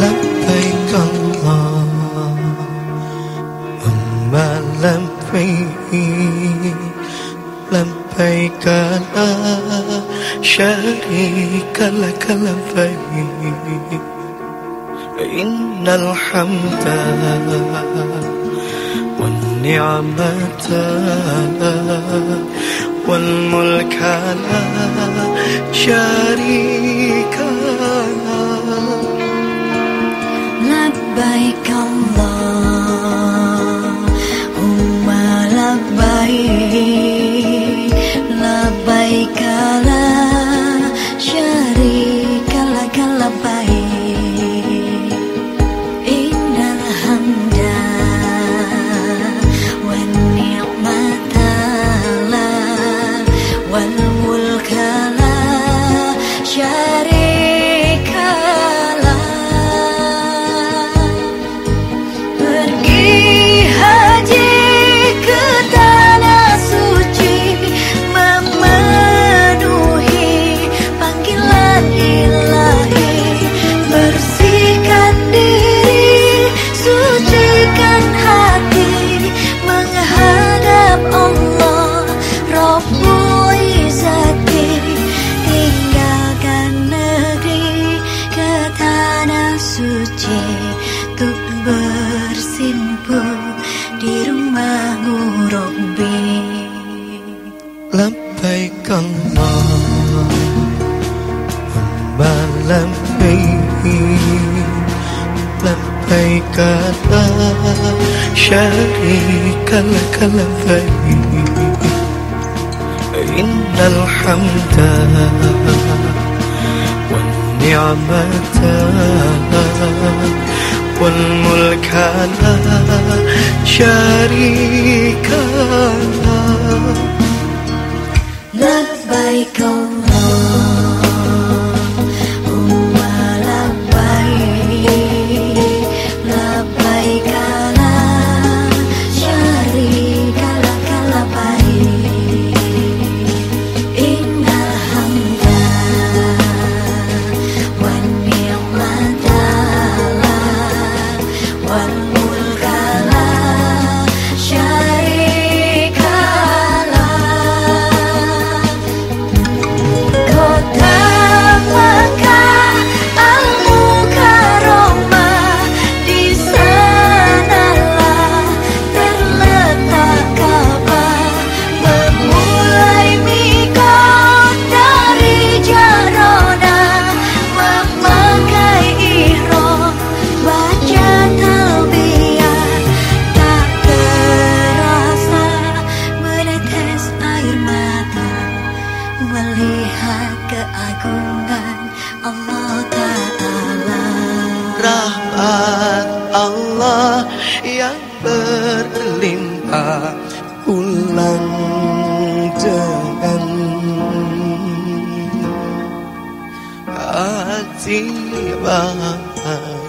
لبيك اللهم لبيك لبيك لا شريك لك لبيك إن الحمد والنعمة والملك لا شريك baik Allahumma labbaik. Labbaik la syarika laka labbaik innal hamda wa ni'mata la wal bersimpuh di rumahmu Robbi لبيك اللهم لبيك لبيك لا شريك لك لبيك إن الحمد والنعمة والملك لا شريك له لبيك اللهم Allah Ta'ala rahmat Allah yang berlimpah ulang dengan hati bahagia